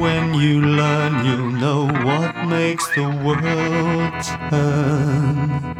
when you learn, you'll know what makes the world turn.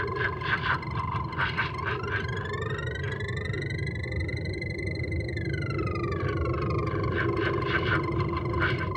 Thank you.